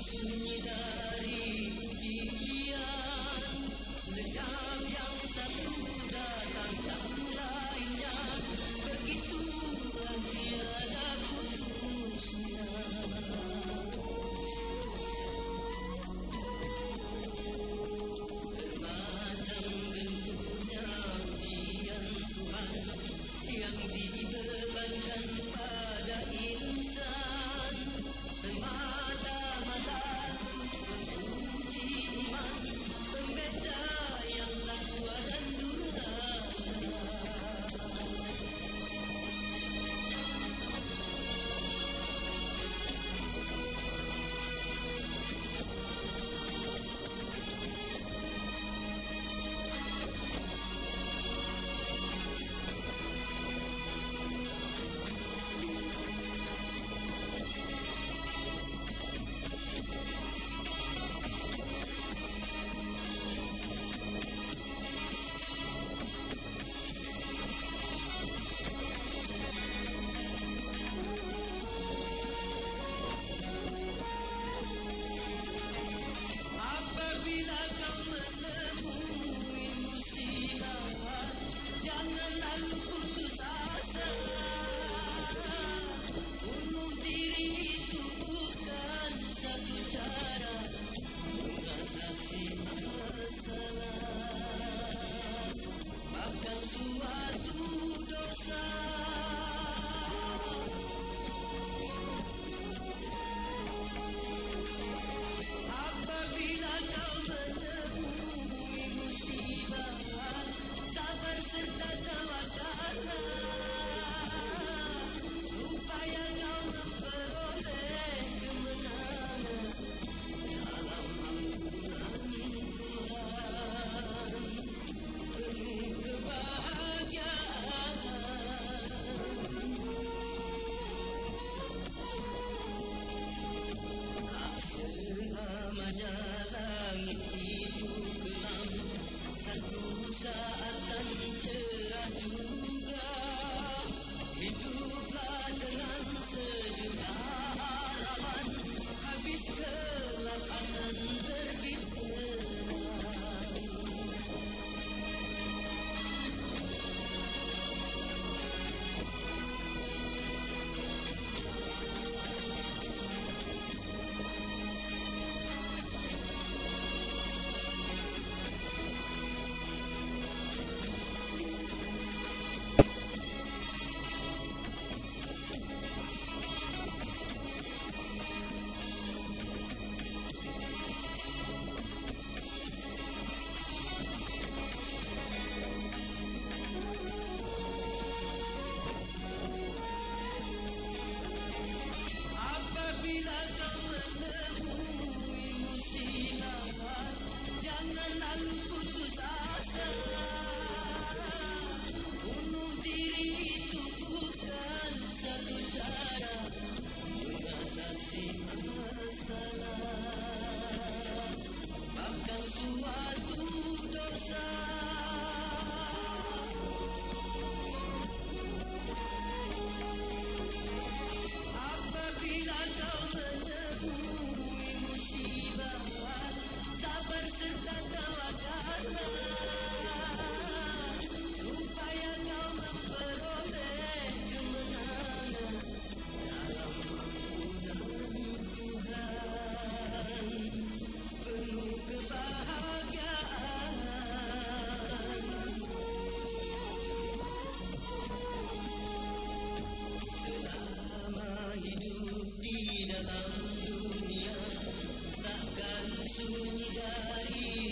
sunyi dosa Солнцу.